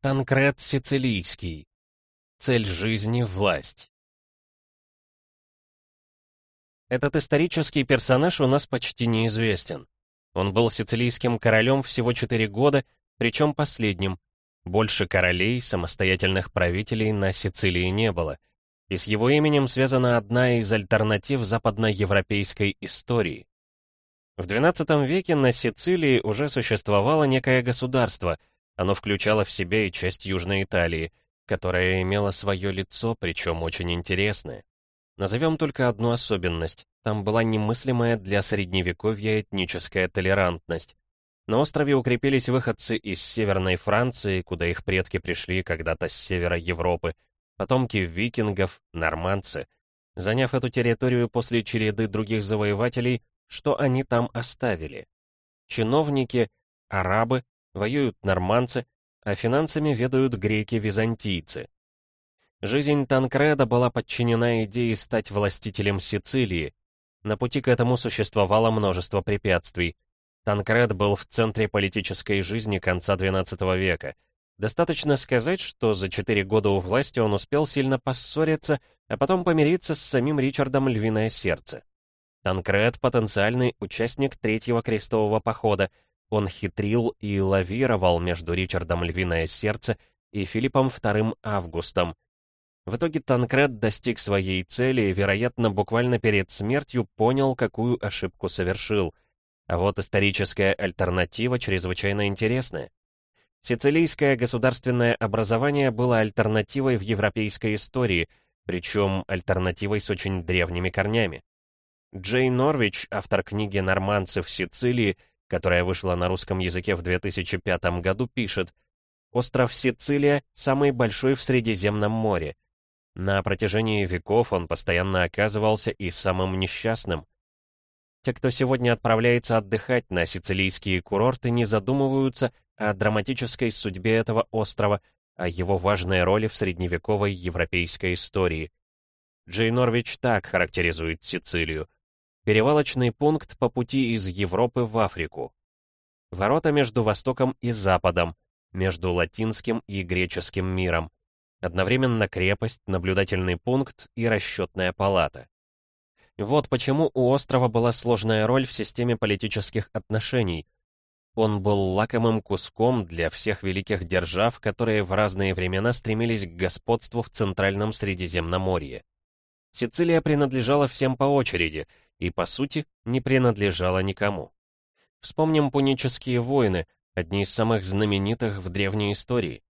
Танкред Сицилийский. Цель жизни — власть. Этот исторический персонаж у нас почти неизвестен. Он был сицилийским королем всего 4 года, причем последним. Больше королей, самостоятельных правителей на Сицилии не было. И с его именем связана одна из альтернатив западноевропейской истории. В XII веке на Сицилии уже существовало некое государство — оно включало в себя и часть Южной Италии, которая имела свое лицо, причем очень интересное. Назовем только одну особенность. Там была немыслимая для средневековья этническая толерантность. На острове укрепились выходцы из Северной Франции, куда их предки пришли когда-то с севера Европы, потомки викингов, нормандцы. Заняв эту территорию после череды других завоевателей, что они там оставили? Чиновники, арабы, воюют нормандцы, а финансами ведают греки-византийцы. Жизнь Танкреда была подчинена идее стать властителем Сицилии. На пути к этому существовало множество препятствий. Танкред был в центре политической жизни конца XII века. Достаточно сказать, что за четыре года у власти он успел сильно поссориться, а потом помириться с самим Ричардом Львиное Сердце. Танкред — потенциальный участник Третьего крестового похода, он хитрил и лавировал между Ричардом Львиное Сердце и Филиппом II Августом. В итоге Танкред достиг своей цели и, вероятно, буквально перед смертью понял, какую ошибку совершил. А вот историческая альтернатива чрезвычайно интересная. Сицилийское государственное образование было альтернативой в европейской истории, причем альтернативой с очень древними корнями. Джей Норвич, автор книги «Нормандцы в Сицилии», которая вышла на русском языке в 2005 году, пишет «Остров Сицилия самый большой в Средиземном море. На протяжении веков он постоянно оказывался и самым несчастным. Те, кто сегодня отправляется отдыхать на сицилийские курорты, не задумываются о драматической судьбе этого острова, о его важной роли в средневековой европейской истории. Джей Норвич так характеризует Сицилию. Перевалочный пункт по пути из Европы в Африку. Ворота между Востоком и Западом, между латинским и греческим миром. Одновременно крепость, наблюдательный пункт и расчетная палата. Вот почему у острова была сложная роль в системе политических отношений. Он был лакомым куском для всех великих держав, которые в разные времена стремились к господству в Центральном Средиземноморье. Сицилия принадлежала всем по очереди — и, по сути, не принадлежала никому. Вспомним пунические войны, одни из самых знаменитых в древней истории.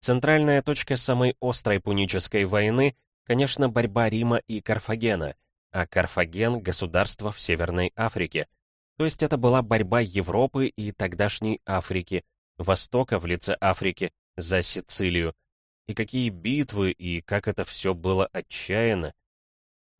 Центральная точка самой острой пунической войны, конечно, борьба Рима и Карфагена, а Карфаген — государство в Северной Африке. То есть это была борьба Европы и тогдашней Африки, Востока в лице Африки, за Сицилию. И какие битвы, и как это все было отчаянно,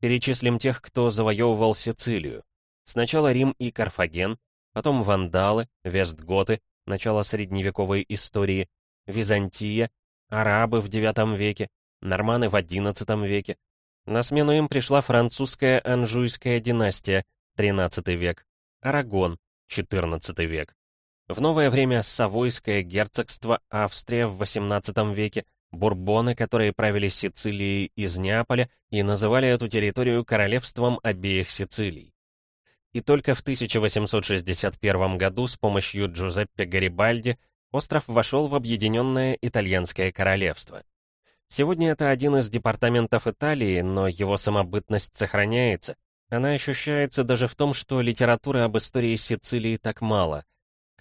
Перечислим тех, кто завоевывал Сицилию. Сначала Рим и Карфаген, потом вандалы, вестготы, начало средневековой истории, Византия, арабы в IX веке, норманы в XI веке. На смену им пришла французская Анжуйская династия, XIII век, Арагон, XIV век. В новое время Савойское герцогство, Австрия в XVIII веке, бурбоны, которые правили Сицилией из Неаполя и называли эту территорию королевством обеих Сицилий. И только в 1861 году с помощью Джузеппе Гарибальди остров вошел в Объединенное Итальянское Королевство. Сегодня это один из департаментов Италии, но его самобытность сохраняется. Она ощущается даже в том, что литературы об истории Сицилии так мало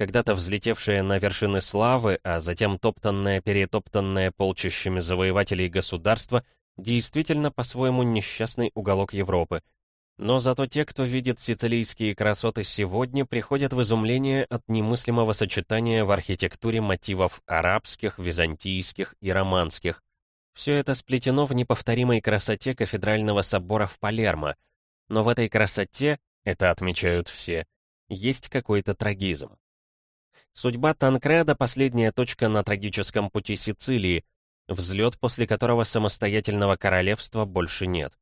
когда-то взлетевшее на вершины славы, а затем топтанное-перетоптанное полчищами завоевателей государства, действительно по-своему несчастный уголок Европы. Но зато те, кто видит сицилийские красоты сегодня, приходят в изумление от немыслимого сочетания в архитектуре мотивов арабских, византийских и романских. Все это сплетено в неповторимой красоте кафедрального собора в Палермо. Но в этой красоте, это отмечают все, есть какой-то трагизм. Судьба Танкреда — последняя точка на трагическом пути Сицилии, взлет, после которого самостоятельного королевства больше нет.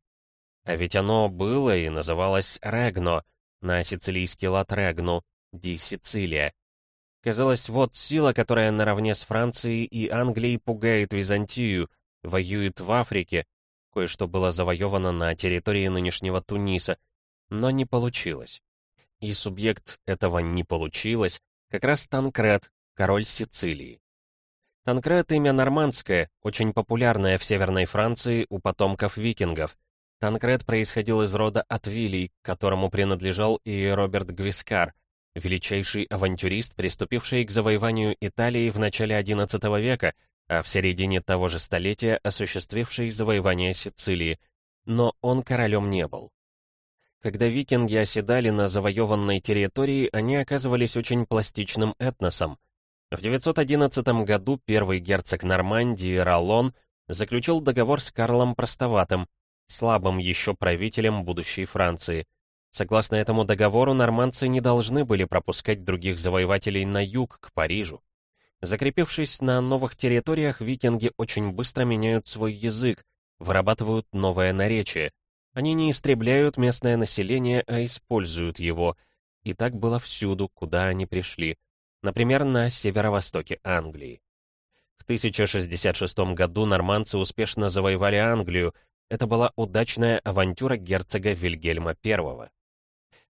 А ведь оно было и называлось Регно, на сицилийский лад Регну, Ди Сицилия. Казалось, вот сила, которая наравне с Францией и Англией пугает Византию, воюет в Африке, кое-что было завоевано на территории нынешнего Туниса, но не получилось. И субъект этого не получилось, как раз Танкред, король Сицилии. Танкред — имя нормандское, очень популярное в Северной Франции у потомков викингов. Танкред происходил из рода Атвилий, которому принадлежал и Роберт Гвискар, величайший авантюрист, приступивший к завоеванию Италии в начале XI века, а в середине того же столетия осуществивший завоевание Сицилии. Но он королем не был. Когда викинги оседали на завоеванной территории, они оказывались очень пластичным этносом. В 911 году первый герцог Нормандии Роллон заключил договор с Карлом Простоватым, слабым еще правителем будущей Франции. Согласно этому договору, нормандцы не должны были пропускать других завоевателей на юг, к Парижу. Закрепившись на новых территориях, викинги очень быстро меняют свой язык, вырабатывают новое наречие. Они не истребляют местное население, а используют его. И так было всюду, куда они пришли. Например, на северо-востоке Англии. В 1066 году нормандцы успешно завоевали Англию. Это была удачная авантюра герцога Вильгельма I.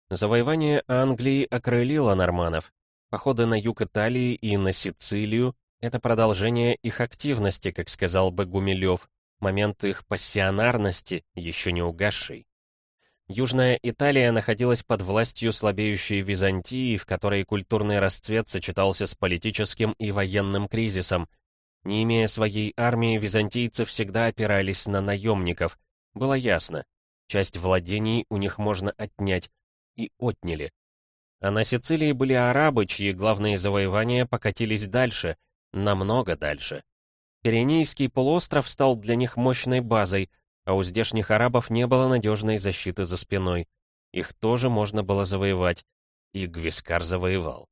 Завоевание Англии окрылило норманов. Походы на юг Италии и на Сицилию — это продолжение их активности, как сказал бы Гумилев, момент их пассионарности, еще не угасший. Южная Италия находилась под властью слабеющей Византии, в которой культурный расцвет сочетался с политическим и военным кризисом. Не имея своей армии, византийцы всегда опирались на наемников. Было ясно, часть владений у них можно отнять, и отняли. А на Сицилии были арабы, чьи главные завоевания покатились дальше, намного дальше. Пиренейский полуостров стал для них мощной базой, а у здешних арабов не было надежной защиты за спиной. Их тоже можно было завоевать. И Гвискар завоевал.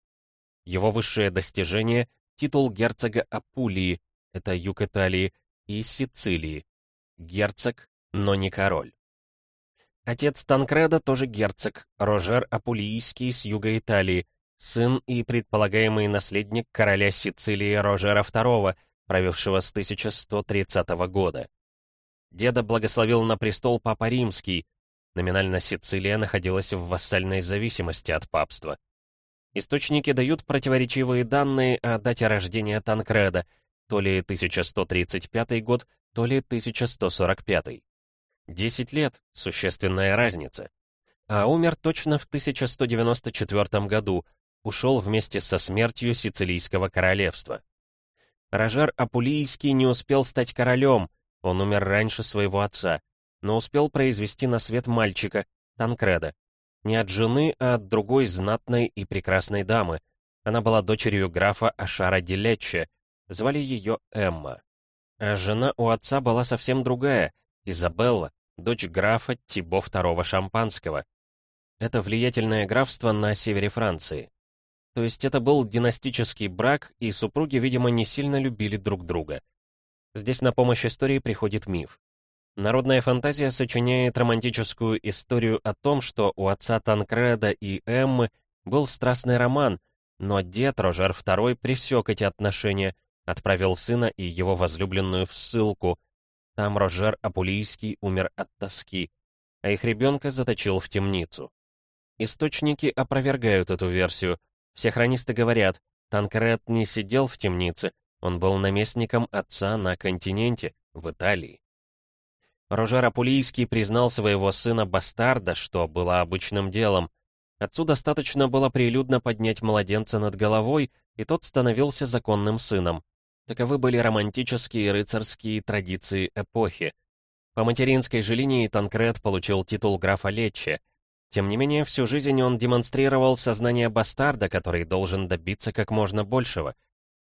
Его высшее достижение — титул герцога Апулии, это юг Италии, и Сицилии. Герцог, но не король. Отец Танкреда тоже герцог, Рожер Апулийский с юга Италии, сын и предполагаемый наследник короля Сицилии Рожера II, правившего с 1130 года. Деда благословил на престол Папа Римский, номинально Сицилия находилась в вассальной зависимости от папства. Источники дают противоречивые данные о дате рождения Танкреда, то ли 1135 год, то ли 1145. Десять лет — существенная разница. А умер точно в 1194 году, ушел вместе со смертью Сицилийского королевства. Рожар Апулийский не успел стать королем, он умер раньше своего отца, но успел произвести на свет мальчика, Танкреда. Не от жены, а от другой знатной и прекрасной дамы. Она была дочерью графа Ашара Дилетче, звали ее Эмма. А жена у отца была совсем другая, Изабелла, дочь графа Тибо II Шампанского. Это влиятельное графство на севере Франции. То есть это был династический брак, и супруги, видимо, не сильно любили друг друга. Здесь на помощь истории приходит миф. Народная фантазия сочиняет романтическую историю о том, что у отца Танкреда и Эммы был страстный роман, но дед Рожер II пресек эти отношения, отправил сына и его возлюбленную в ссылку, там Рожер Апулийский умер от тоски, а их ребенка заточил в темницу. Источники опровергают эту версию. Все хронисты говорят, Танкред не сидел в темнице, он был наместником отца на континенте, в Италии. Рожер Апулийский признал своего сына бастарда, что было обычным делом. Отцу достаточно было прилюдно поднять младенца над головой, и тот становился законным сыном. Таковы были романтические рыцарские традиции эпохи. По материнской же линии Танкред получил титул графа Лечче. Тем не менее, всю жизнь он демонстрировал сознание бастарда, который должен добиться как можно большего.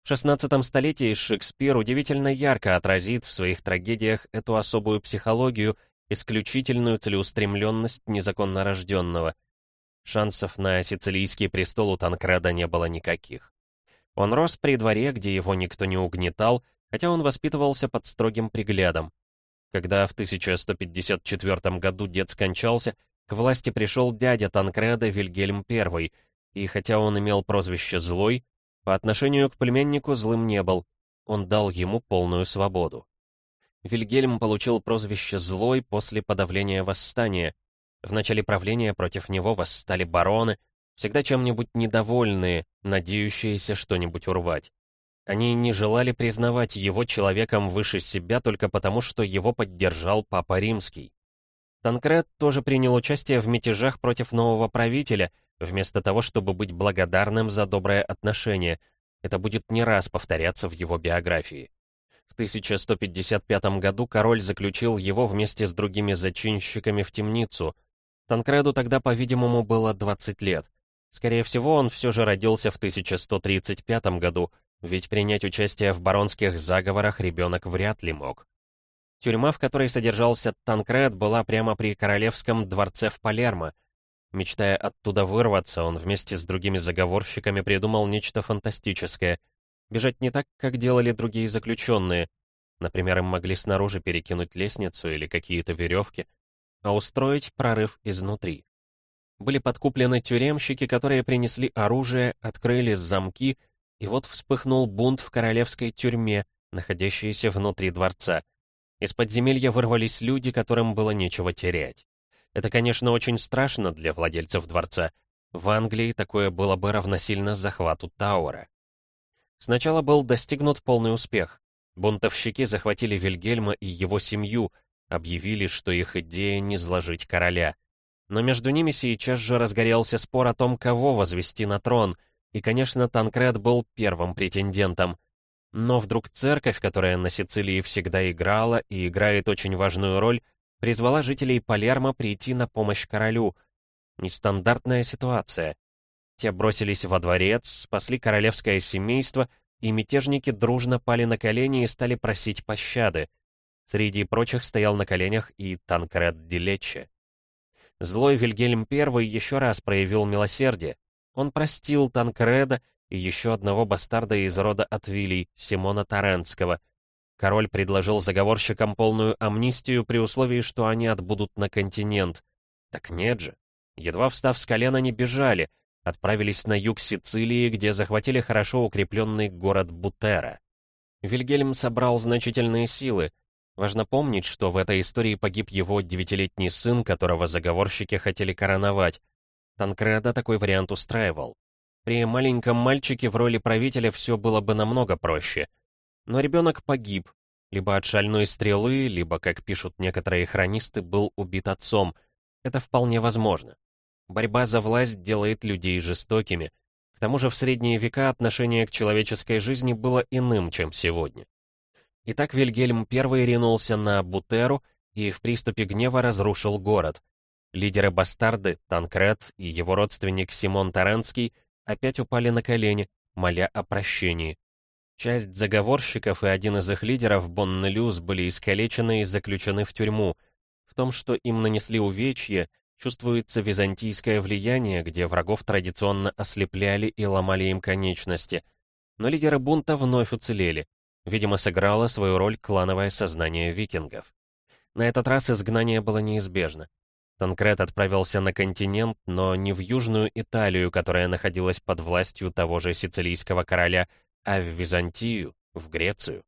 В XVI столетии Шекспир удивительно ярко отразит в своих трагедиях эту особую психологию, исключительную целеустремленность незаконно рожденного. Шансов на сицилийский престол у Танкреда не было никаких. Он рос при дворе, где его никто не угнетал, хотя он воспитывался под строгим приглядом. Когда в 1154 году дед скончался, к власти пришел дядя Танкреда Вильгельм I, и хотя он имел прозвище «Злой», По отношению к племяннику злым не был, он дал ему полную свободу. Вильгельм получил прозвище «Злой» после подавления восстания. В начале правления против него восстали бароны, всегда чем-нибудь недовольные, надеющиеся что-нибудь урвать. Они не желали признавать его человеком выше себя только потому, что его поддержал Папа Римский. Танкред тоже принял участие в мятежах против нового правителя, вместо того, чтобы быть благодарным за доброе отношение. Это будет не раз повторяться в его биографии. В 1155 году король заключил его вместе с другими зачинщиками в темницу. Танкреду тогда, по-видимому, было 20 лет. Скорее всего, он все же родился в 1135 году — ведь принять участие в баронских заговорах ребенок вряд ли мог. Тюрьма, в которой содержался Танкред, была прямо при королевском дворце в Палермо. Мечтая оттуда вырваться, он вместе с другими заговорщиками придумал нечто фантастическое. Бежать не так, как делали другие заключенные. Например, им могли снаружи перекинуть лестницу или какие-то веревки, а устроить прорыв изнутри. Были подкуплены тюремщики, которые принесли оружие, открыли замки — и вот вспыхнул бунт в королевской тюрьме, находящейся внутри дворца. Из подземелья вырвались люди, которым было нечего терять. Это, конечно, очень страшно для владельцев дворца. В Англии такое было бы равносильно захвату Тауэра. Сначала был достигнут полный успех. Бунтовщики захватили Вильгельма и его семью, объявили, что их идея не сложить короля. Но между ними сейчас же разгорелся спор о том, кого возвести на трон — и, конечно, Танкред был первым претендентом. Но вдруг церковь, которая на Сицилии всегда играла и играет очень важную роль, призвала жителей Палермо прийти на помощь королю. Нестандартная ситуация. Те бросились во дворец, спасли королевское семейство, и мятежники дружно пали на колени и стали просить пощады. Среди прочих стоял на коленях и Танкред Дилечче. Злой Вильгельм I еще раз проявил милосердие. Он простил Танкреда и еще одного бастарда из рода Атвилий, Симона Таренского. Король предложил заговорщикам полную амнистию при условии, что они отбудут на континент. Так нет же. Едва встав с колена, они бежали, отправились на юг Сицилии, где захватили хорошо укрепленный город Бутера. Вильгельм собрал значительные силы. Важно помнить, что в этой истории погиб его девятилетний сын, которого заговорщики хотели короновать. Танкреда такой вариант устраивал. При маленьком мальчике в роли правителя все было бы намного проще. Но ребенок погиб, либо от шальной стрелы, либо, как пишут некоторые хронисты, был убит отцом. Это вполне возможно. Борьба за власть делает людей жестокими. К тому же в средние века отношение к человеческой жизни было иным, чем сегодня. Итак, Вильгельм I ринулся на Бутеру и в приступе гнева разрушил город — Лидеры-бастарды, Танкред и его родственник Симон Таранский опять упали на колени, моля о прощении. Часть заговорщиков и один из их лидеров, Боннелюс, были искалечены и заключены в тюрьму. В том, что им нанесли увечья, чувствуется византийское влияние, где врагов традиционно ослепляли и ломали им конечности. Но лидеры бунта вновь уцелели. Видимо, сыграло свою роль клановое сознание викингов. На этот раз изгнание было неизбежно. Танкрет отправился на континент, но не в Южную Италию, которая находилась под властью того же сицилийского короля, а в Византию, в Грецию.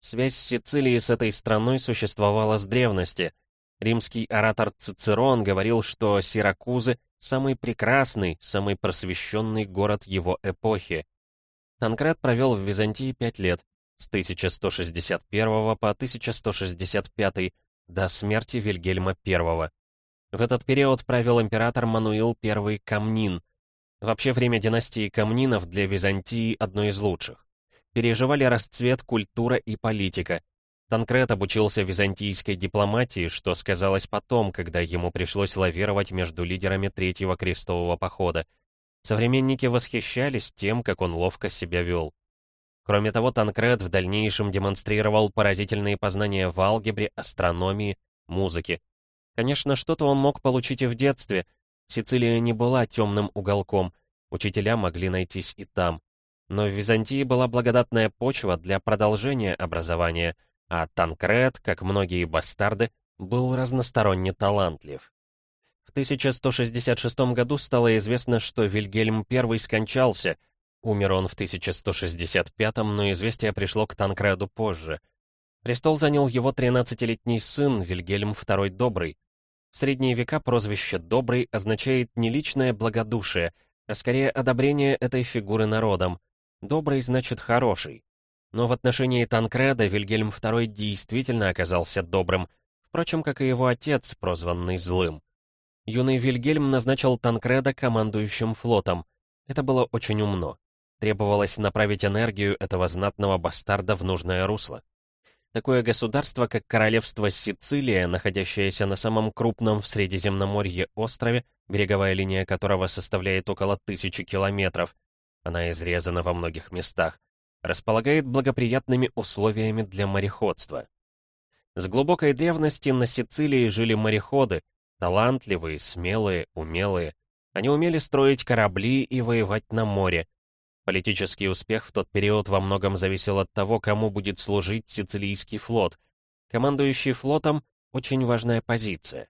Связь Сицилии с этой страной существовала с древности. Римский оратор Цицерон говорил, что Сиракузы — самый прекрасный, самый просвещенный город его эпохи. Танкрет провел в Византии пять лет, с 1161 по 1165, до смерти Вильгельма I. В этот период правил император Мануил I Камнин. Вообще время династии Камнинов для Византии одно из лучших. Переживали расцвет культура и политика. Танкрет обучился византийской дипломатии, что сказалось потом, когда ему пришлось лавировать между лидерами Третьего крестового похода. Современники восхищались тем, как он ловко себя вел. Кроме того, Танкрет в дальнейшем демонстрировал поразительные познания в алгебре, астрономии, музыке. Конечно, что-то он мог получить и в детстве. Сицилия не была темным уголком, учителя могли найтись и там. Но в Византии была благодатная почва для продолжения образования, а Танкред, как многие бастарды, был разносторонне талантлив. В 1166 году стало известно, что Вильгельм I скончался. Умер он в 1165-м, но известие пришло к Танкреду позже. Престол занял его 13-летний сын Вильгельм II Добрый. В средние века прозвище «Добрый» означает не личное благодушие, а скорее одобрение этой фигуры народом. «Добрый» значит «хороший». Но в отношении Танкреда Вильгельм II действительно оказался добрым, впрочем, как и его отец, прозванный Злым. Юный Вильгельм назначил Танкреда командующим флотом. Это было очень умно. Требовалось направить энергию этого знатного бастарда в нужное русло. Такое государство, как королевство Сицилия, находящееся на самом крупном в Средиземноморье острове, береговая линия которого составляет около тысячи километров, она изрезана во многих местах, располагает благоприятными условиями для мореходства. С глубокой древности на Сицилии жили мореходы, талантливые, смелые, умелые. Они умели строить корабли и воевать на море. Политический успех в тот период во многом зависел от того, кому будет служить сицилийский флот. Командующий флотом — очень важная позиция.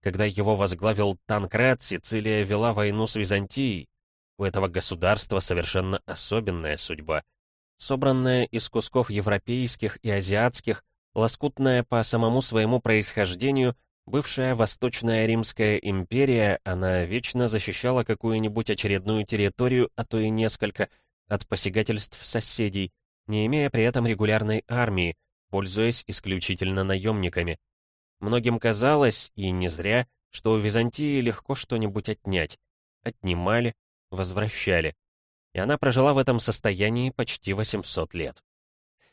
Когда его возглавил Танкред, Сицилия вела войну с Византией. У этого государства совершенно особенная судьба. Собранная из кусков европейских и азиатских, лоскутная по самому своему происхождению, бывшая Восточная Римская империя, она вечно защищала какую-нибудь очередную территорию, а то и несколько, от посягательств соседей, не имея при этом регулярной армии, пользуясь исключительно наемниками. Многим казалось, и не зря, что у Византии легко что-нибудь отнять. Отнимали, возвращали. И она прожила в этом состоянии почти 800 лет.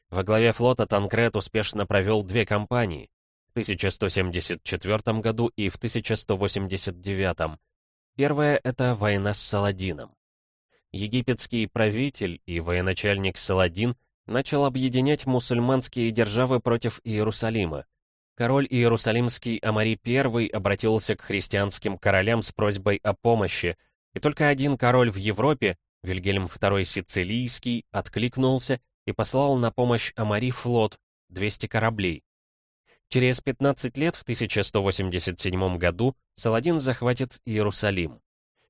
Во главе флота Танкрет успешно провел две кампании 1174 году и в 1189. Первая — это война с Саладином. Египетский правитель и военачальник Саладин начал объединять мусульманские державы против Иерусалима. Король Иерусалимский Амари I обратился к христианским королям с просьбой о помощи, и только один король в Европе, Вильгельм II Сицилийский, откликнулся и послал на помощь Амари флот, 200 кораблей. Через 15 лет, в 1187 году, Саладин захватит Иерусалим.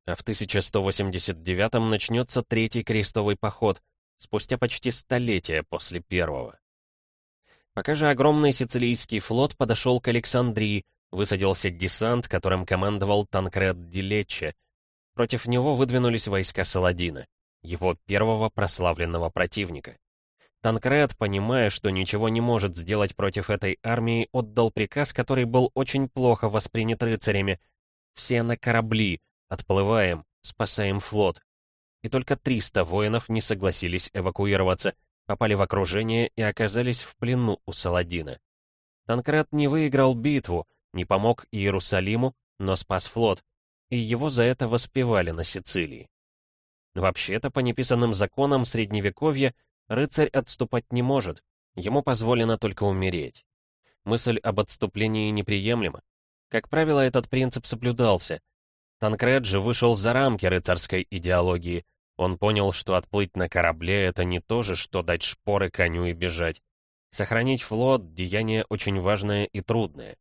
А в 1189 начнется Третий крестовый поход, спустя почти столетие после первого. Пока же огромный сицилийский флот подошел к Александрии, высадился десант, которым командовал Танкред Дилечче. Против него выдвинулись войска Саладина, его первого прославленного противника. Танкред, понимая, что ничего не может сделать против этой армии, отдал приказ, который был очень плохо воспринят рыцарями. «Все на корабли, отплываем, спасаем флот». И только 300 воинов не согласились эвакуироваться, попали в окружение и оказались в плену у Саладина. Танкред не выиграл битву, не помог Иерусалиму, но спас флот, и его за это воспевали на Сицилии. Вообще-то, по неписанным законам Средневековья, Рыцарь отступать не может, ему позволено только умереть. Мысль об отступлении неприемлема. Как правило, этот принцип соблюдался. Танкред же вышел за рамки рыцарской идеологии. Он понял, что отплыть на корабле — это не то же, что дать шпоры коню и бежать. Сохранить флот — деяние очень важное и трудное.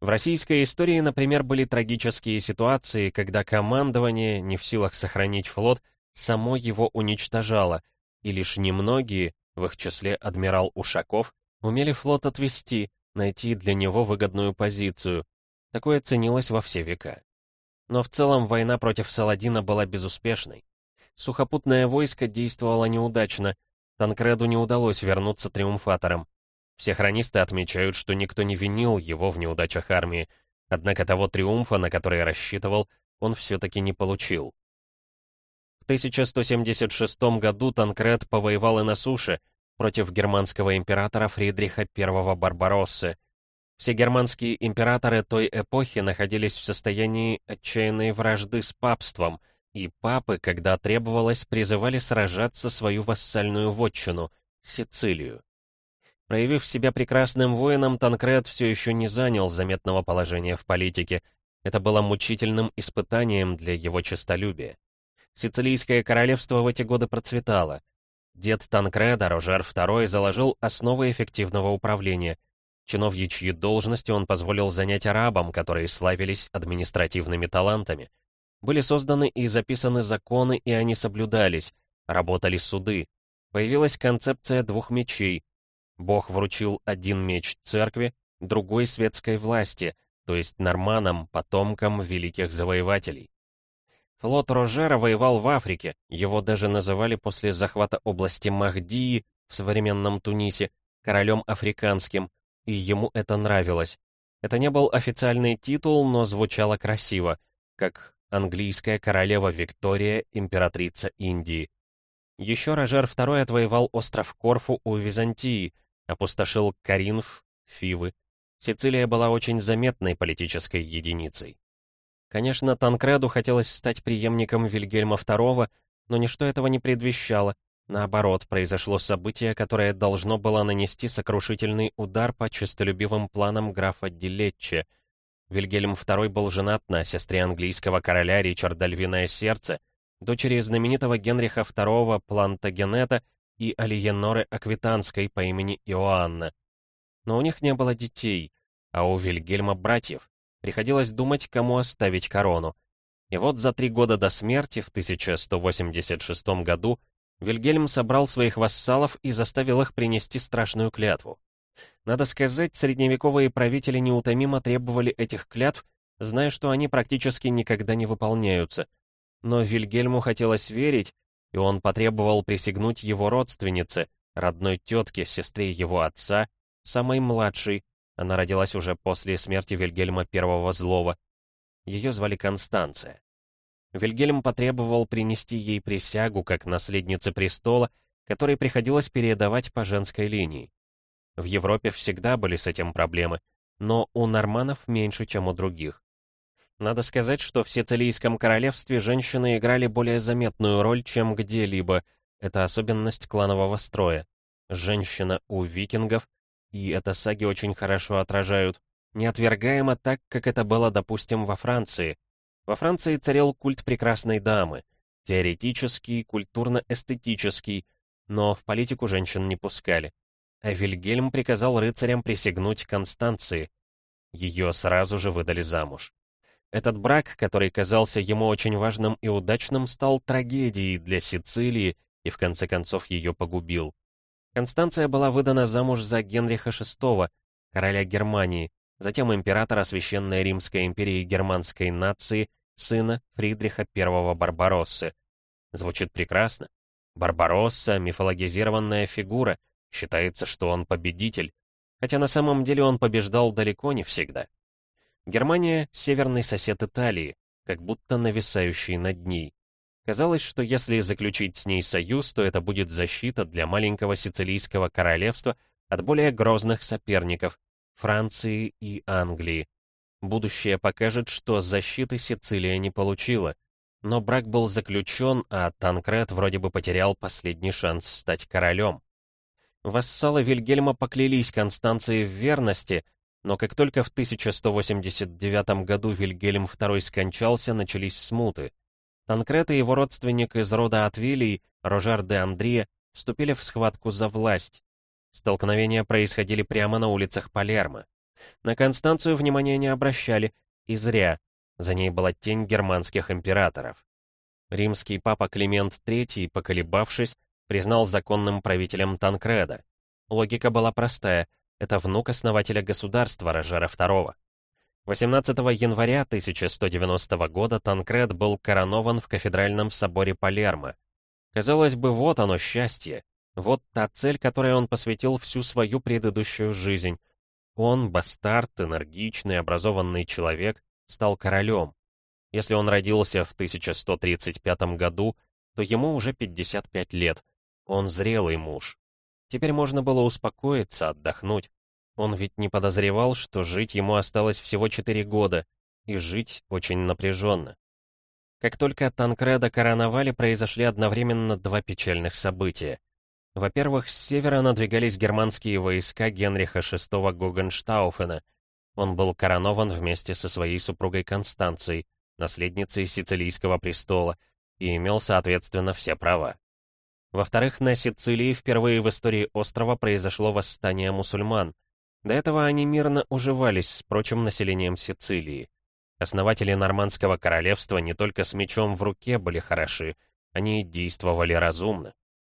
В российской истории, например, были трагические ситуации, когда командование, не в силах сохранить флот, само его уничтожало, и лишь немногие, в их числе адмирал Ушаков, умели флот отвести, найти для него выгодную позицию. Такое ценилось во все века. Но в целом война против Саладина была безуспешной. Сухопутное войско действовало неудачно, Танкреду не удалось вернуться триумфатором. Все хронисты отмечают, что никто не винил его в неудачах армии, однако того триумфа, на который рассчитывал, он все-таки не получил. 1176 году Танкред повоевал и на суше против германского императора Фридриха I Барбароссы. Все германские императоры той эпохи находились в состоянии отчаянной вражды с папством, и папы, когда требовалось, призывали сражаться свою вассальную вотчину — Сицилию. Проявив себя прекрасным воином, Танкред все еще не занял заметного положения в политике. Это было мучительным испытанием для его честолюбия. Сицилийское королевство в эти годы процветало. Дед Танкреда, Рожер II, заложил основы эффективного управления. Чиновничьи должности он позволил занять арабам, которые славились административными талантами. Были созданы и записаны законы, и они соблюдались, работали суды. Появилась концепция двух мечей. Бог вручил один меч церкви, другой светской власти, то есть норманам, потомкам великих завоевателей. Флот Рожера воевал в Африке, его даже называли после захвата области Махдии в современном Тунисе королем африканским, и ему это нравилось. Это не был официальный титул, но звучало красиво, как английская королева Виктория, императрица Индии. Еще Рожер II отвоевал остров Корфу у Византии, опустошил Каринф, Фивы. Сицилия была очень заметной политической единицей. Конечно, Танкреду хотелось стать преемником Вильгельма II, но ничто этого не предвещало. Наоборот, произошло событие, которое должно было нанести сокрушительный удар по честолюбивым планам графа Дилетче. Вильгельм II был женат на сестре английского короля Ричарда Львиное Сердце, дочери знаменитого Генриха II Плантагенета и Алиеноры Аквитанской по имени Иоанна. Но у них не было детей, а у Вильгельма братьев. Приходилось думать, кому оставить корону. И вот за три года до смерти, в 1186 году, Вильгельм собрал своих вассалов и заставил их принести страшную клятву. Надо сказать, средневековые правители неутомимо требовали этих клятв, зная, что они практически никогда не выполняются — но Вильгельму хотелось верить, и он потребовал присягнуть его родственнице, родной тетке, сестре его отца, самой младшей, она родилась уже после смерти Вильгельма I Злого. Ее звали Констанция. Вильгельм потребовал принести ей присягу как наследнице престола, которой приходилось передавать по женской линии. В Европе всегда были с этим проблемы, но у норманов меньше, чем у других. Надо сказать, что в Сицилийском королевстве женщины играли более заметную роль, чем где-либо. Это особенность кланового строя. Женщина у викингов, и это саги очень хорошо отражают, неотвергаемо так, как это было, допустим, во Франции. Во Франции царил культ прекрасной дамы. Теоретический, культурно-эстетический, но в политику женщин не пускали. А Вильгельм приказал рыцарям присягнуть Констанции. Ее сразу же выдали замуж. Этот брак, который казался ему очень важным и удачным, стал трагедией для Сицилии и в конце концов ее погубил. Констанция была выдана замуж за Генриха VI, короля Германии, затем императора Священной Римской империи германской нации, сына Фридриха I Барбароссы. Звучит прекрасно. Барбаросса — мифологизированная фигура, считается, что он победитель, хотя на самом деле он побеждал далеко не всегда. Германия — северный сосед Италии, как будто нависающий над ней. Казалось, что если заключить с ней союз, то это будет защита для маленького сицилийского королевства от более грозных соперников — Франции и Англии. Будущее покажет, что защиты Сицилия не получила. Но брак был заключен, а Танкред вроде бы потерял последний шанс стать королем. Вассалы Вильгельма поклялись Констанции в верности, но как только в 1189 году Вильгельм II скончался, начались смуты. Танкрет и его родственник из рода Атвилий, Рожар де Андрия, вступили в схватку за власть. Столкновения происходили прямо на улицах Палермо. На Констанцию внимания не обращали, и зря. За ней была тень германских императоров. Римский папа Климент III, поколебавшись, признал законным правителем Танкреда. Логика была простая — это внук основателя государства Рожера II. 18 января 1190 года Танкред был коронован в кафедральном соборе Палермо. Казалось бы, вот оно счастье. Вот та цель, которой он посвятил всю свою предыдущую жизнь. Он, бастард, энергичный, образованный человек, стал королем. Если он родился в 1135 году, то ему уже 55 лет. Он зрелый муж. Теперь можно было успокоиться, отдохнуть. Он ведь не подозревал, что жить ему осталось всего 4 года, и жить очень напряженно. Как только Танкреда короновали, произошли одновременно два печальных события. Во-первых, с севера надвигались германские войска Генриха VI Гогенштауфена. Он был коронован вместе со своей супругой Констанцией, наследницей Сицилийского престола, и имел, соответственно, все права. Во-вторых, на Сицилии впервые в истории острова произошло восстание мусульман. До этого они мирно уживались с прочим населением Сицилии. Основатели Нормандского королевства не только с мечом в руке были хороши, Они действовали разумно.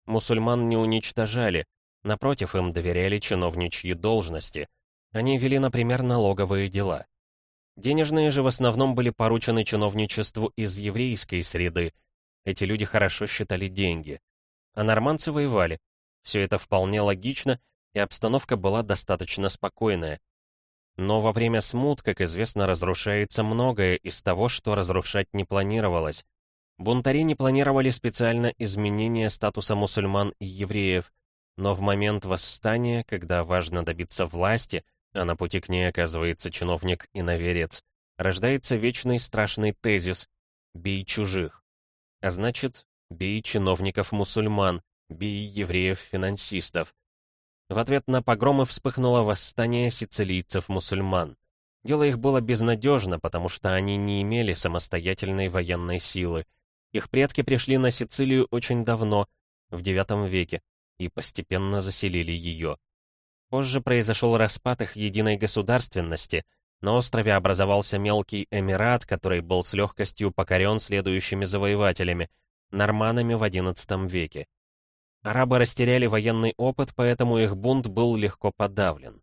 Мусульман не уничтожали, напротив, им доверяли чиновничьи должности. Они вели, например, налоговые дела. Денежные же в основном были поручены чиновничеству из еврейской среды. Эти люди хорошо считали деньги. А норманцы воевали. Все это вполне логично, и обстановка была достаточно спокойная. Но во время смут, как известно, разрушается многое из того, что разрушать не планировалось. Бунтари не планировали специально изменения статуса мусульман и евреев, но в момент восстания, когда важно добиться власти, а на пути к ней оказывается чиновник и наверец, рождается вечный страшный тезис «бей чужих». А значит, бей чиновников-мусульман, бей евреев-финансистов. В ответ на погромы вспыхнуло восстание сицилийцев-мусульман. Дело их было безнадежно, потому что они не имели самостоятельной военной силы. Их предки пришли на Сицилию очень давно, в IX веке, и постепенно заселили ее. Позже произошел распад их единой государственности. На острове образовался мелкий эмират, который был с легкостью покорен следующими завоевателями, норманами в XI веке. Арабы растеряли военный опыт, поэтому их бунт был легко подавлен.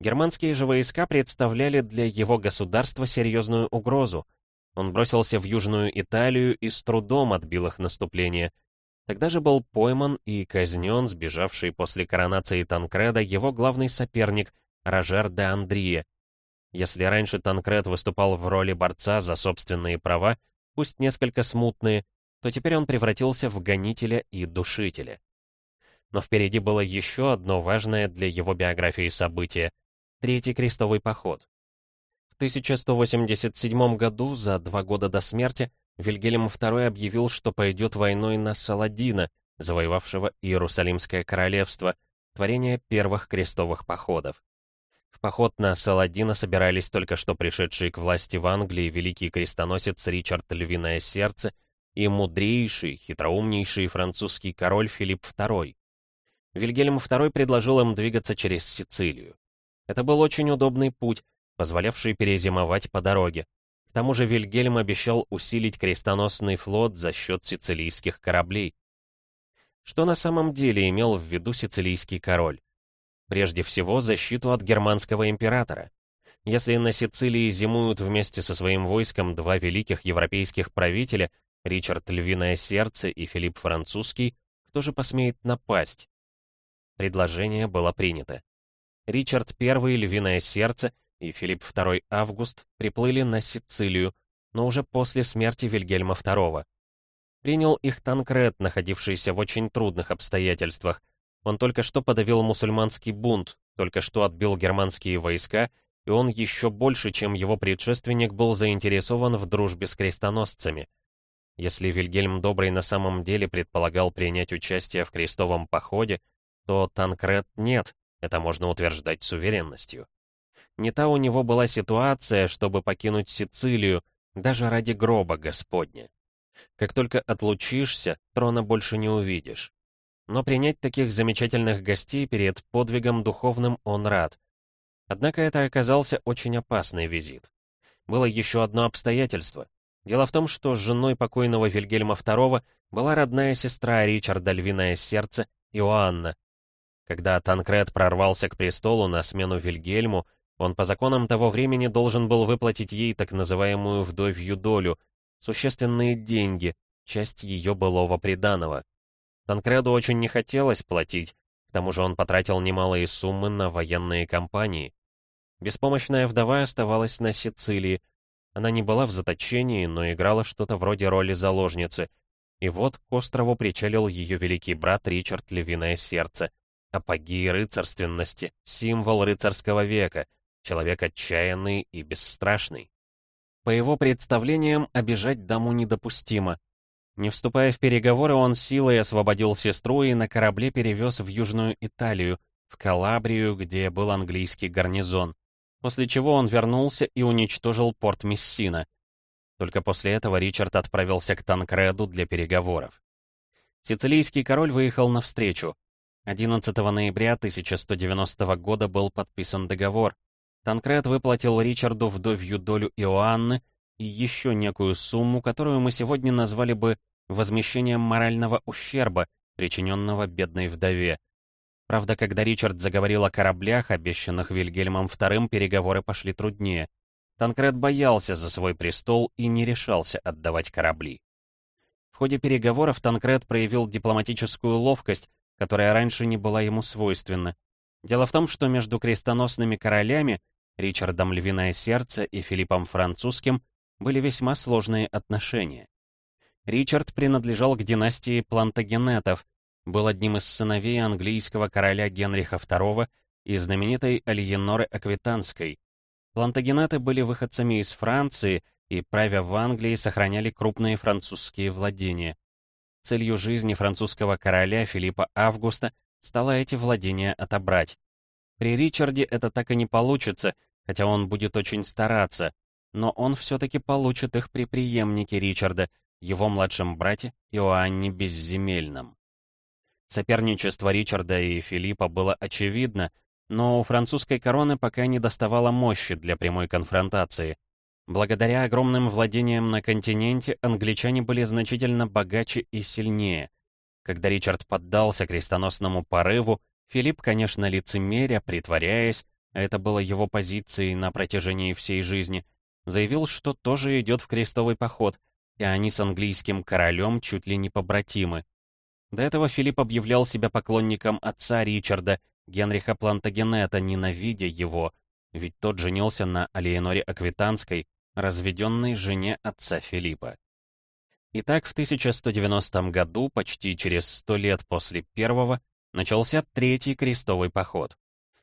Германские же войска представляли для его государства серьезную угрозу. Он бросился в Южную Италию и с трудом отбил их наступление — Тогда же был пойман и казнен сбежавший после коронации Танкреда его главный соперник Рожер де Андрие. Если раньше Танкред выступал в роли борца за собственные права, пусть несколько смутные, то теперь он превратился в гонителя и душителя. Но впереди было еще одно важное для его биографии событие — Третий крестовый поход. В 1187 году, за два года до смерти, Вильгельм II объявил, что пойдет войной на Саладина, завоевавшего Иерусалимское королевство, творение первых крестовых походов. В поход на Саладина собирались только что пришедшие к власти в Англии великий крестоносец Ричард Львиное Сердце и мудрейший, хитроумнейший французский король Филипп II. Вильгельм II предложил им двигаться через Сицилию. Это был очень удобный путь, позволявший перезимовать по дороге. К тому же Вильгельм обещал усилить крестоносный флот за счет сицилийских кораблей. Что на самом деле имел в виду сицилийский король? Прежде всего, защиту от германского императора. Если на Сицилии зимуют вместе со своим войском два великих европейских правителя, Ричард Львиное Сердце и Филипп Французский, кто же посмеет напасть? Предложение было принято. Ричард I Львиное Сердце и Филипп II Август приплыли на Сицилию, но уже после смерти Вильгельма II. Принял их Танкред, находившийся в очень трудных обстоятельствах. Он только что подавил мусульманский бунт, только что отбил германские войска, и он еще больше, чем его предшественник, был заинтересован в дружбе с крестоносцами. Если Вильгельм Добрый на самом деле предполагал принять участие в крестовом походе, то Танкред нет, это можно утверждать с уверенностью. Не та у него была ситуация, чтобы покинуть Сицилию, даже ради гроба Господня. Как только отлучишься, трона больше не увидишь. Но принять таких замечательных гостей перед подвигом духовным он рад. Однако это оказался очень опасный визит. Было еще одно обстоятельство. Дело в том, что женой покойного Вильгельма II была родная сестра Ричарда Львиное Сердце, Иоанна. Когда Танкред прорвался к престолу на смену Вильгельму, он по законам того времени должен был выплатить ей так называемую вдовью долю, существенные деньги, часть ее былого приданого. Танкреду очень не хотелось платить, к тому же он потратил немалые суммы на военные кампании. Беспомощная вдова оставалась на Сицилии. Она не была в заточении, но играла что-то вроде роли заложницы. И вот к острову причалил ее великий брат Ричард Львиное Сердце. Апогей рыцарственности, символ рыцарского века — человек отчаянный и бесстрашный. По его представлениям, обижать даму недопустимо. Не вступая в переговоры, он силой освободил сестру и на корабле перевез в Южную Италию, в Калабрию, где был английский гарнизон, после чего он вернулся и уничтожил порт Мессина. Только после этого Ричард отправился к Танкреду для переговоров. Сицилийский король выехал навстречу. 11 ноября 1190 года был подписан договор, Танкред выплатил Ричарду вдовью долю Иоанны и еще некую сумму, которую мы сегодня назвали бы возмещением морального ущерба, причиненного бедной вдове. Правда, когда Ричард заговорил о кораблях, обещанных Вильгельмом II, переговоры пошли труднее. Танкред боялся за свой престол и не решался отдавать корабли. В ходе переговоров Танкред проявил дипломатическую ловкость, которая раньше не была ему свойственна. Дело в том, что между крестоносными королями, Ричардом Львиное Сердце и Филиппом Французским, были весьма сложные отношения. Ричард принадлежал к династии Плантагенетов, был одним из сыновей английского короля Генриха II и знаменитой Альеноры Аквитанской. Плантагенеты были выходцами из Франции и, правя в Англии, сохраняли крупные французские владения. Целью жизни французского короля Филиппа Августа стало эти владения отобрать. При Ричарде это так и не получится, хотя он будет очень стараться, но он все-таки получит их при преемнике Ричарда, его младшем брате Иоанне Безземельном. Соперничество Ричарда и Филиппа было очевидно, но у французской короны пока не доставало мощи для прямой конфронтации. Благодаря огромным владениям на континенте англичане были значительно богаче и сильнее. Когда Ричард поддался крестоносному порыву, Филипп, конечно, лицемеря, притворяясь, это было его позицией на протяжении всей жизни, заявил, что тоже идет в крестовый поход, и они с английским королем чуть ли не побратимы. До этого Филипп объявлял себя поклонником отца Ричарда, Генриха Плантагенета, ненавидя его, ведь тот женился на Алиеноре Аквитанской, разведенной жене отца Филиппа. Итак, в 1190 году, почти через сто лет после первого, начался Третий крестовый поход.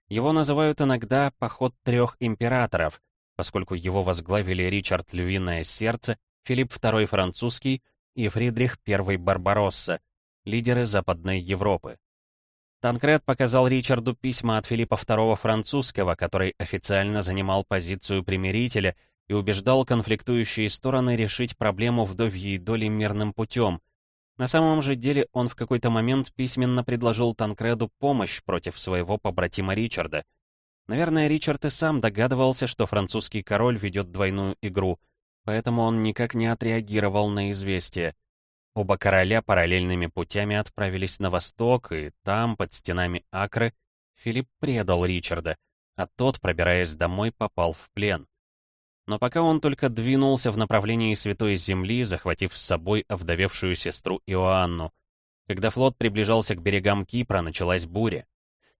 Его называют иногда «поход трех императоров», поскольку его возглавили Ричард Львиное Сердце Филипп II Французский и Фридрих I Барбаросса, лидеры Западной Европы. Танкред показал Ричарду письма от Филиппа II Французского, который официально занимал позицию примирителя и убеждал конфликтующие стороны решить проблему вдовьей доли мирным путем. На самом же деле он в какой-то момент письменно предложил Танкреду помощь против своего побратима Ричарда. Наверное, Ричард и сам догадывался, что французский король ведет двойную игру — поэтому он никак не отреагировал на известие. Оба короля параллельными путями отправились на восток, и там, под стенами Акры, Филипп предал Ричарда, а тот, пробираясь домой, попал в плен. Но пока он только двинулся в направлении Святой Земли, захватив с собой овдовевшую сестру Иоанну. Когда флот приближался к берегам Кипра, началась буря.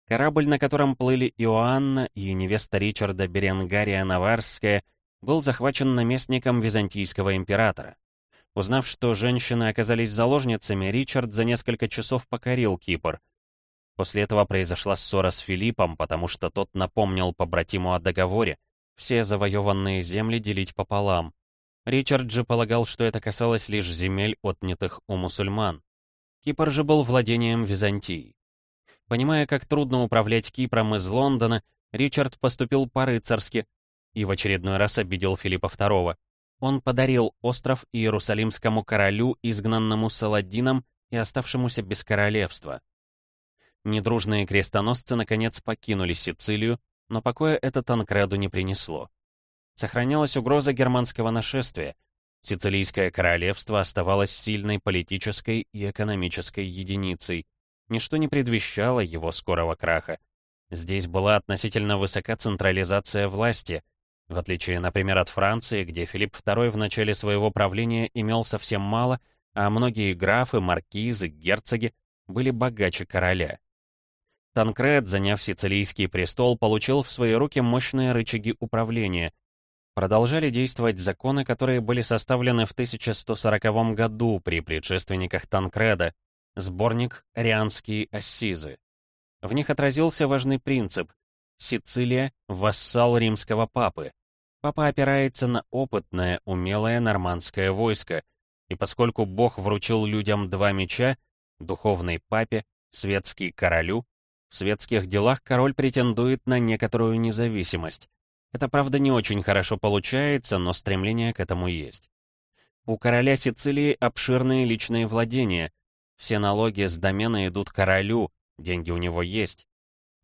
Корабль, на котором плыли Иоанна и невеста Ричарда Беренгария Наварская — был захвачен наместником византийского императора. Узнав, что женщины оказались заложницами, Ричард за несколько часов покорил Кипр. После этого произошла ссора с Филиппом, потому что тот напомнил побратиму о договоре все завоеванные земли делить пополам. Ричард же полагал, что это касалось лишь земель, отнятых у мусульман. Кипр же был владением Византии. Понимая, как трудно управлять Кипром из Лондона, Ричард поступил по-рыцарски, и в очередной раз обидел Филиппа II. Он подарил остров Иерусалимскому королю, изгнанному Саладином и оставшемуся без королевства. Недружные крестоносцы наконец покинули Сицилию, но покоя это Танкреду не принесло. Сохранялась угроза германского нашествия. Сицилийское королевство оставалось сильной политической и экономической единицей. Ничто не предвещало его скорого краха. Здесь была относительно высока централизация власти — в отличие, например, от Франции, где Филипп II в начале своего правления имел совсем мало, а многие графы, маркизы, герцоги были богаче короля. Танкред, заняв сицилийский престол, получил в свои руки мощные рычаги управления. Продолжали действовать законы, которые были составлены в 1140 году при предшественниках Танкреда, сборник «Рианские ассизы». В них отразился важный принцип Сицилия — вассал римского папы. Папа опирается на опытное, умелое нормандское войско, и поскольку Бог вручил людям два меча, духовной папе, светский королю, в светских делах король претендует на некоторую независимость. Это, правда, не очень хорошо получается, но стремление к этому есть. У короля Сицилии обширные личные владения. Все налоги с домена идут королю, деньги у него есть.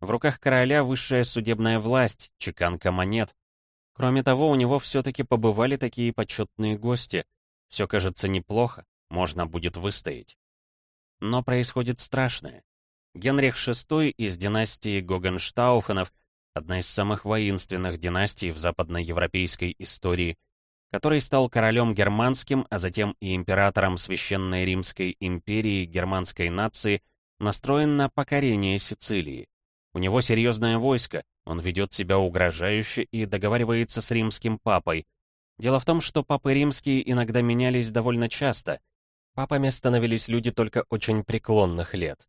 В руках короля высшая судебная власть, чеканка монет. Кроме того, у него все-таки побывали такие почетные гости. Все кажется неплохо. можно будет выстоять. Но происходит страшное. Генрих VI из династии Гогенштауфенов, одна из самых воинственных династий в западноевропейской истории, который стал королем германским, а затем и императором Священной Римской империи германской нации, настроен на покорение Сицилии. У него серьезное войско, он ведет себя угрожающе и договаривается с римским папой. Дело в том, что папы римские иногда менялись довольно часто. Папами становились люди только очень преклонных лет.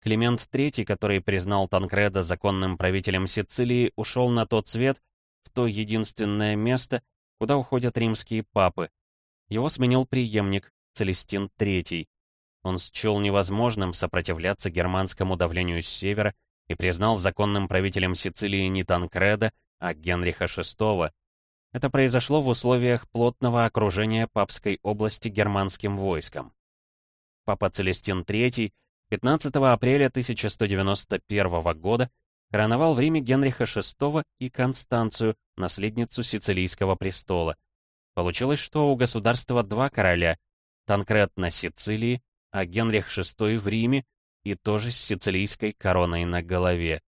Климент III, который признал Танкреда законным правителем Сицилии, ушел на тот свет, в то единственное место, куда уходят римские папы. Его сменил преемник, Целестин III. Он счел невозможным сопротивляться германскому давлению с севера и признал законным правителем Сицилии не Танкреда, а Генриха VI. Это произошло в условиях плотного окружения папской области германским войском. Папа Целестин III 15 апреля 1191 года короновал в Риме Генриха VI и Констанцию, наследницу Сицилийского престола. Получилось, что у государства два короля — Танкред на Сицилии, а Генрих VI в Риме и тоже с сицилийской короной на голове.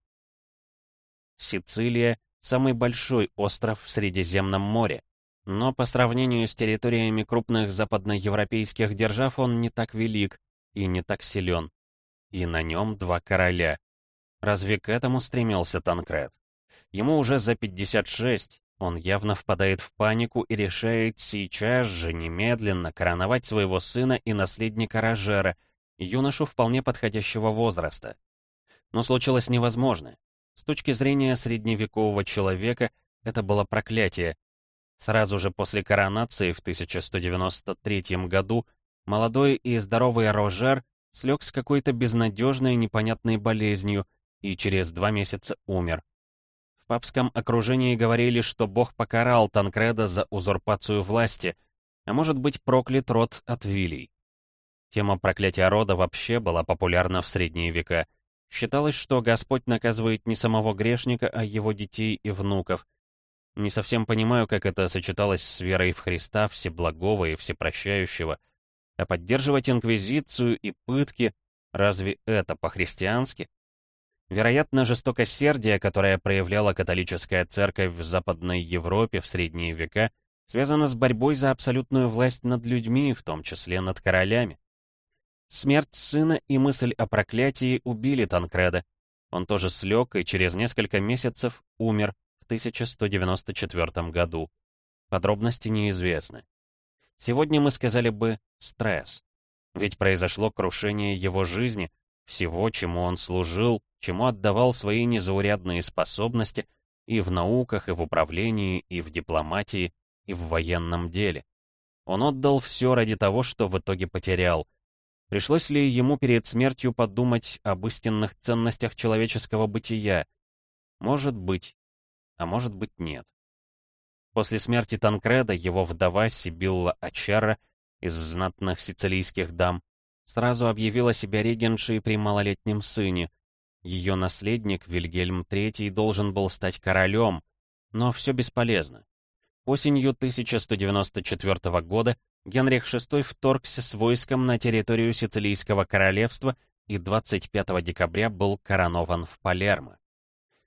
Сицилия — самый большой остров в Средиземном море, но по сравнению с территориями крупных западноевропейских держав он не так велик и не так силен и на нем два короля. Разве к этому стремился Танкред? Ему уже за 56, он явно впадает в панику и решает сейчас же, немедленно, короновать своего сына и наследника Рожера, юношу вполне подходящего возраста. Но случилось невозможное. С точки зрения средневекового человека, это было проклятие. Сразу же после коронации в 1193 году молодой и здоровый Рожер слег с какой-то безнадежной непонятной болезнью и через два месяца умер. В папском окружении говорили, что бог покарал Танкреда за узурпацию власти, а может быть проклят род от Вилей. Тема проклятия рода вообще была популярна в средние века. Считалось, что Господь наказывает не самого грешника, а его детей и внуков. Не совсем понимаю, как это сочеталось с верой в Христа, Всеблагого и Всепрощающего — а поддерживать инквизицию и пытки, разве это по-христиански? Вероятно, жестокосердие, которое проявляла католическая церковь в Западной Европе в средние века, связано с борьбой за абсолютную власть над людьми, в том числе над королями. Смерть сына и мысль о проклятии убили Танкреда. Он тоже слег и через несколько месяцев умер в 1194 году. Подробности неизвестны. Сегодня мы сказали бы «стресс». Ведь произошло крушение его жизни, всего, чему он служил, чему отдавал свои незаурядные способности и в науках, и в управлении, и в дипломатии, и в военном деле. Он отдал все ради того, что в итоге потерял. Пришлось ли ему перед смертью подумать об истинных ценностях человеческого бытия? Может быть, а может быть нет. После смерти Танкреда его вдова Сибилла Ачара из знатных сицилийских дам сразу объявила себя регеншей при малолетнем сыне. Ее наследник Вильгельм III должен был стать королем, но все бесполезно. Осенью 1194 года Генрих VI вторгся с войском на территорию Сицилийского королевства и 25 декабря был коронован в Палермо.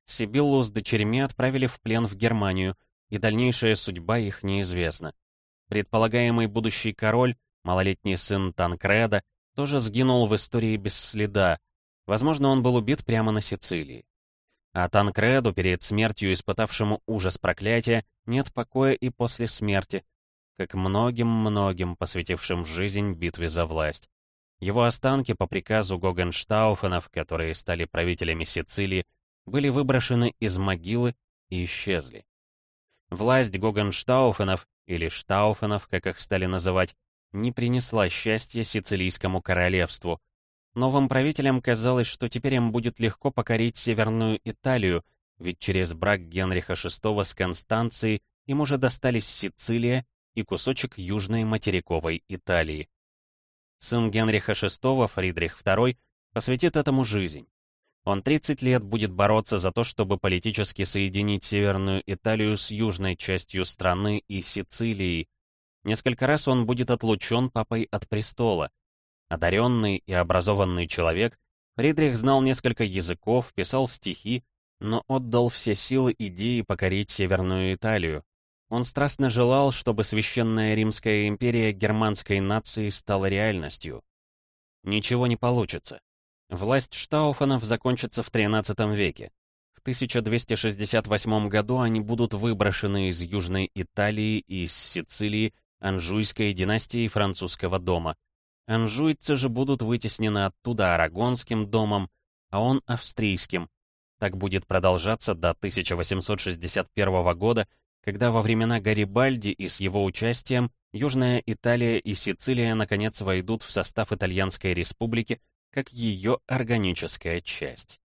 Сибиллу с дочерьми отправили в плен в Германию, и дальнейшая судьба их неизвестна. Предполагаемый будущий король, малолетний сын Танкреда, тоже сгинул в истории без следа. Возможно, он был убит прямо на Сицилии. А Танкреду, перед смертью испытавшему ужас проклятия, нет покоя и после смерти, как многим-многим, посвятившим жизнь битве за власть. Его останки по приказу Гогенштауфенов, которые стали правителями Сицилии, были выброшены из могилы и исчезли. Власть Гогенштауфенов, или Штауфенов, как их стали называть, не принесла счастья Сицилийскому королевству. Новым правителям казалось, что теперь им будет легко покорить Северную Италию, ведь через брак Генриха VI с Констанцией им уже достались Сицилия и кусочек южной материковой Италии. Сын Генриха VI, Фридрих II, посвятит этому жизнь. Он 30 лет будет бороться за то, чтобы политически соединить Северную Италию с южной частью страны и Сицилией. Несколько раз он будет отлучен папой от престола. Одаренный и образованный человек, Фридрих знал несколько языков, писал стихи, но отдал все силы идеи покорить Северную Италию. Он страстно желал, чтобы Священная Римская империя германской нации стала реальностью. Ничего не получится. Власть Штауфанов закончится в XIII веке. В 1268 году они будут выброшены из Южной Италии и из Сицилии Анжуйской династии французского дома. Анжуйцы же будут вытеснены оттуда Арагонским домом, а он австрийским. Так будет продолжаться до 1861 года, когда во времена Гарибальди и с его участием Южная Италия и Сицилия наконец войдут в состав Итальянской республики как ее органическая часть.